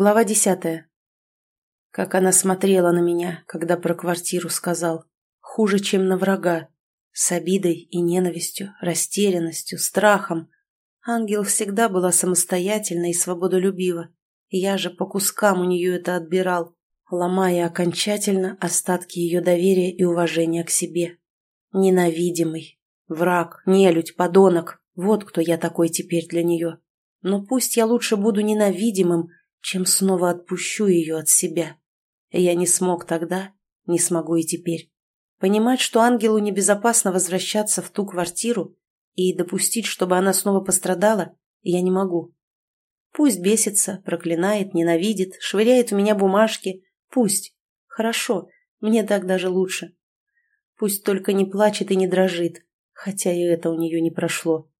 Глава десятая. Как она смотрела на меня, когда про квартиру сказал. Хуже, чем на врага. С обидой и ненавистью, растерянностью, страхом. Ангел всегда была самостоятельна и свободолюбива. Я же по кускам у нее это отбирал, ломая окончательно остатки ее доверия и уважения к себе. Ненавидимый. Враг, нелюдь, подонок. Вот кто я такой теперь для нее. Но пусть я лучше буду ненавидимым, чем снова отпущу ее от себя. Я не смог тогда, не смогу и теперь. Понимать, что ангелу небезопасно возвращаться в ту квартиру и допустить, чтобы она снова пострадала, я не могу. Пусть бесится, проклинает, ненавидит, швыряет в меня бумажки. Пусть. Хорошо, мне так даже лучше. Пусть только не плачет и не дрожит, хотя и это у нее не прошло.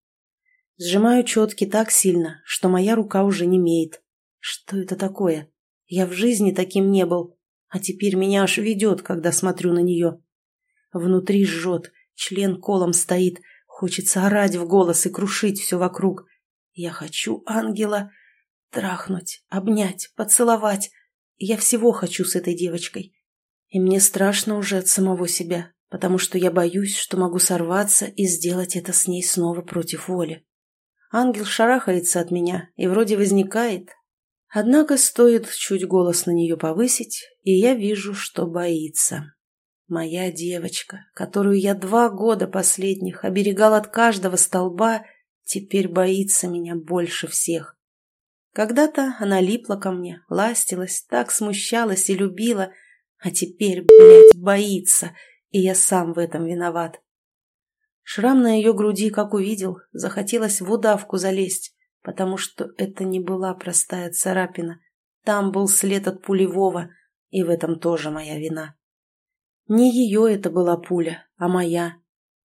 Сжимаю четки так сильно, что моя рука уже не имеет. Что это такое? Я в жизни таким не был, а теперь меня аж ведет, когда смотрю на нее. Внутри жжет, член колом стоит, хочется орать в голос и крушить все вокруг. Я хочу ангела трахнуть, обнять, поцеловать. Я всего хочу с этой девочкой. И мне страшно уже от самого себя, потому что я боюсь, что могу сорваться и сделать это с ней снова против воли. Ангел шарахается от меня и вроде возникает. Однако стоит чуть голос на нее повысить, и я вижу, что боится. Моя девочка, которую я два года последних оберегал от каждого столба, теперь боится меня больше всех. Когда-то она липла ко мне, ластилась, так смущалась и любила, а теперь, блядь, боится, и я сам в этом виноват. Шрам на ее груди, как увидел, захотелось в удавку залезть, потому что это не была простая царапина. Там был след от пулевого, и в этом тоже моя вина. Не ее это была пуля, а моя.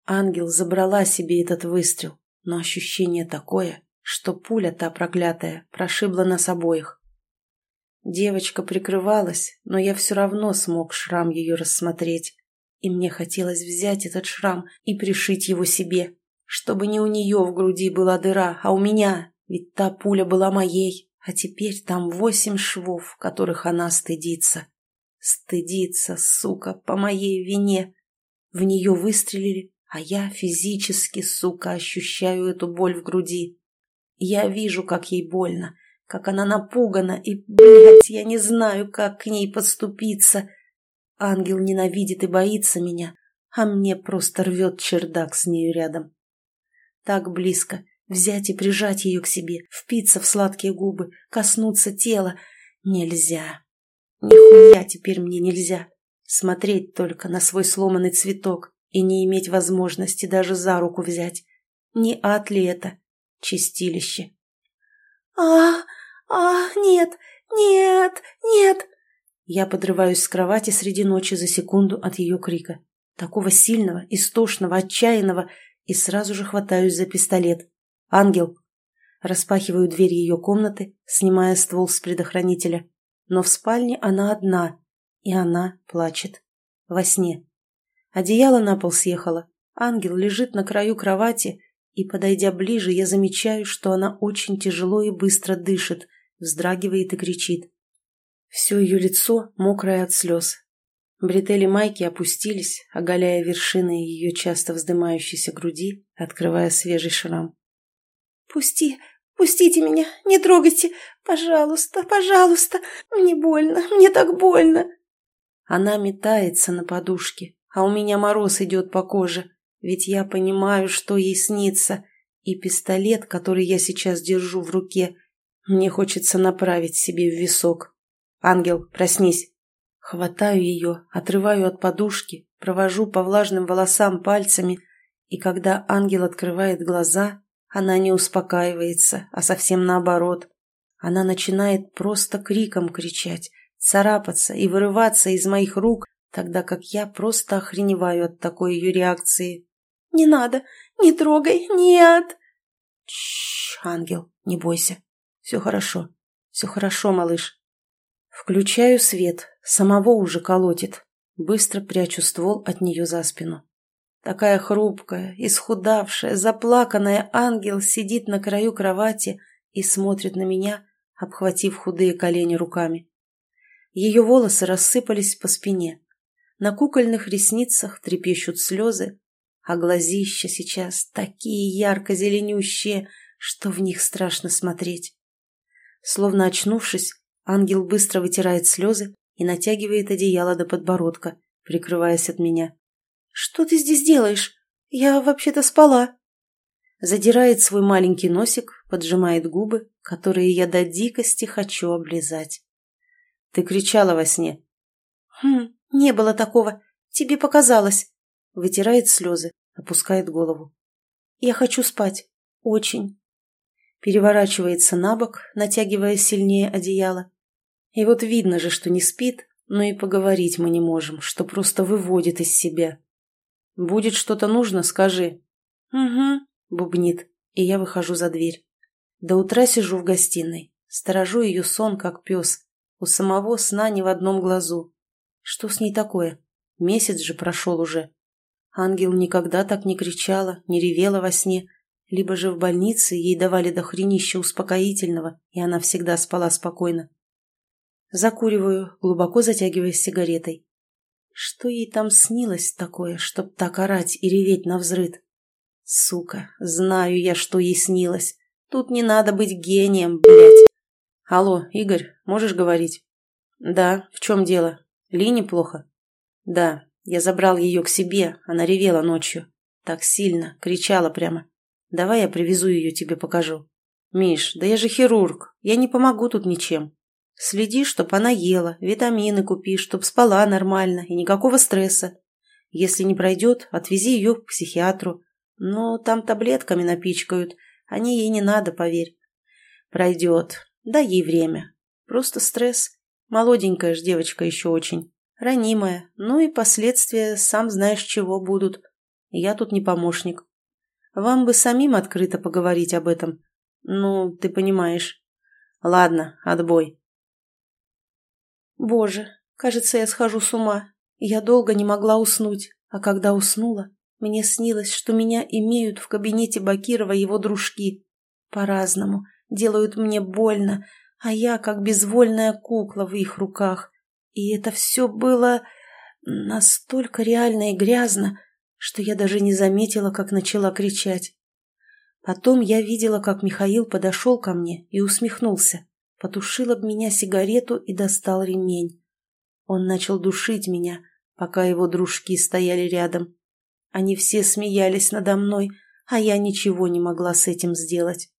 Ангел забрала себе этот выстрел, но ощущение такое, что пуля та проклятая прошибла нас обоих. Девочка прикрывалась, но я все равно смог шрам ее рассмотреть, и мне хотелось взять этот шрам и пришить его себе, чтобы не у нее в груди была дыра, а у меня, ведь та пуля была моей, а теперь там восемь швов, которых она стыдится. Стыдится, сука, по моей вине. В нее выстрелили, а я физически, сука, ощущаю эту боль в груди. Я вижу, как ей больно, как она напугана, и, блядь, я не знаю, как к ней подступиться. Ангел ненавидит и боится меня, а мне просто рвет чердак с нею рядом. Так близко, взять и прижать ее к себе, впиться в сладкие губы, коснуться тела. Нельзя. Нихуя теперь мне нельзя. Смотреть только на свой сломанный цветок и не иметь возможности даже за руку взять. Не ад ли это? чистилище. «А, а, нет, нет, нет!» Я подрываюсь с кровати среди ночи за секунду от ее крика. Такого сильного, истошного, отчаянного, и сразу же хватаюсь за пистолет. «Ангел!» Распахиваю дверь ее комнаты, снимая ствол с предохранителя. Но в спальне она одна, и она плачет. Во сне. Одеяло на пол съехало. Ангел лежит на краю кровати, и, подойдя ближе, я замечаю, что она очень тяжело и быстро дышит, вздрагивает и кричит. Все ее лицо мокрое от слез. Бретели майки опустились, оголяя вершины ее часто вздымающейся груди, открывая свежий шрам. «Пусти, пустите меня, не трогайте! Пожалуйста, пожалуйста! Мне больно, мне так больно!» Она метается на подушке, а у меня мороз идет по коже. Ведь я понимаю, что ей снится, и пистолет, который я сейчас держу в руке, мне хочется направить себе в висок. «Ангел, проснись!» Хватаю ее, отрываю от подушки, провожу по влажным волосам пальцами, и когда ангел открывает глаза, она не успокаивается, а совсем наоборот. Она начинает просто криком кричать, царапаться и вырываться из моих рук, тогда как я просто охреневаю от такой ее реакции. «Не надо! Не трогай! Нет!» Чш, ангел, не бойся. Все хорошо. Все хорошо, малыш. Включаю свет. Самого уже колотит. Быстро прячу ствол от нее за спину. Такая хрупкая, исхудавшая, заплаканная ангел сидит на краю кровати и смотрит на меня, обхватив худые колени руками. Ее волосы рассыпались по спине. На кукольных ресницах трепещут слезы, а глазища сейчас такие ярко-зеленющие, что в них страшно смотреть. Словно очнувшись, ангел быстро вытирает слезы и натягивает одеяло до подбородка, прикрываясь от меня. «Что ты здесь делаешь? Я вообще-то спала». Задирает свой маленький носик, поджимает губы, которые я до дикости хочу облизать. «Ты кричала во сне?» «Хм, не было такого. Тебе показалось». Вытирает слезы, опускает голову. «Я хочу спать. Очень». Переворачивается на бок, натягивая сильнее одеяло. И вот видно же, что не спит, но и поговорить мы не можем, что просто выводит из себя. «Будет что-то нужно, скажи». «Угу», — бубнит, и я выхожу за дверь. До утра сижу в гостиной, сторожу ее сон, как пес. У самого сна ни в одном глазу. Что с ней такое? Месяц же прошел уже. Ангел никогда так не кричала, не ревела во сне, либо же в больнице ей давали до хренища успокоительного, и она всегда спала спокойно. Закуриваю, глубоко затягиваясь сигаретой. Что ей там снилось такое, чтоб так орать и реветь на взрыд? Сука, знаю я, что ей снилось. Тут не надо быть гением, блядь. Алло, Игорь, можешь говорить? Да, в чем дело? Лине плохо? Да, я забрал ее к себе, она ревела ночью. Так сильно, кричала прямо. Давай я привезу ее тебе покажу. Миш, да я же хирург, я не помогу тут ничем. Следи, чтоб она ела, витамины купи, чтоб спала нормально и никакого стресса. Если не пройдет, отвези ее к психиатру. Но там таблетками напичкают, они ей не надо, поверь. Пройдет, дай ей время. Просто стресс. Молоденькая ж девочка еще очень ранимая, ну и последствия сам знаешь чего будут. Я тут не помощник. Вам бы самим открыто поговорить об этом. Ну, ты понимаешь. Ладно, отбой. Боже, кажется, я схожу с ума. Я долго не могла уснуть, а когда уснула, мне снилось, что меня имеют в кабинете Бакирова его дружки. По-разному, делают мне больно, а я как безвольная кукла в их руках. И это все было настолько реально и грязно, что я даже не заметила, как начала кричать. Потом я видела, как Михаил подошел ко мне и усмехнулся, потушил об меня сигарету и достал ремень. Он начал душить меня, пока его дружки стояли рядом. Они все смеялись надо мной, а я ничего не могла с этим сделать.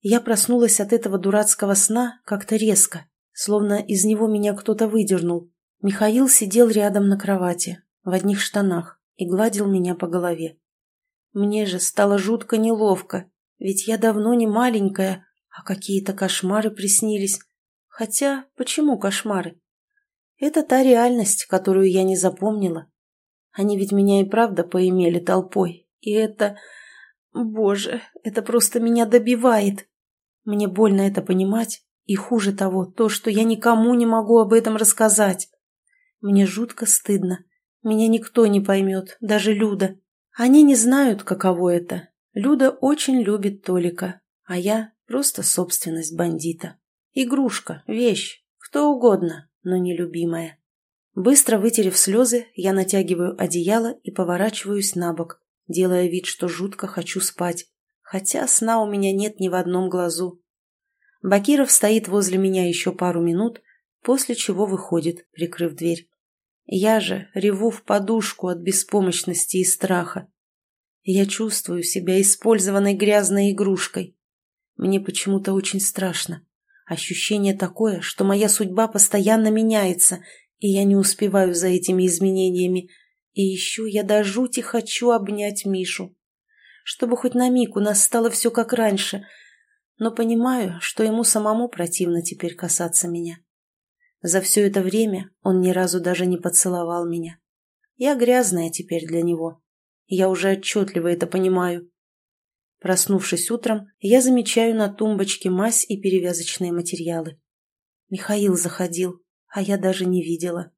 Я проснулась от этого дурацкого сна как-то резко, Словно из него меня кто-то выдернул. Михаил сидел рядом на кровати, в одних штанах, и гладил меня по голове. Мне же стало жутко неловко, ведь я давно не маленькая, а какие-то кошмары приснились. Хотя, почему кошмары? Это та реальность, которую я не запомнила. Они ведь меня и правда поимели толпой. И это... Боже, это просто меня добивает. Мне больно это понимать, и хуже того, то, что я никому не могу об этом рассказать. Мне жутко стыдно. Меня никто не поймет, даже Люда. Они не знают, каково это. Люда очень любит Толика, а я просто собственность бандита. Игрушка, вещь, кто угодно, но нелюбимая. Быстро вытерев слезы, я натягиваю одеяло и поворачиваюсь на бок, делая вид, что жутко хочу спать, хотя сна у меня нет ни в одном глазу. Бакиров стоит возле меня еще пару минут, после чего выходит, прикрыв дверь. Я же реву в подушку от беспомощности и страха. Я чувствую себя использованной грязной игрушкой. Мне почему-то очень страшно. Ощущение такое, что моя судьба постоянно меняется, и я не успеваю за этими изменениями. И еще я до жути хочу обнять Мишу. Чтобы хоть на миг у нас стало все как раньше — но понимаю, что ему самому противно теперь касаться меня. За все это время он ни разу даже не поцеловал меня. Я грязная теперь для него. Я уже отчетливо это понимаю. Проснувшись утром, я замечаю на тумбочке мазь и перевязочные материалы. Михаил заходил, а я даже не видела.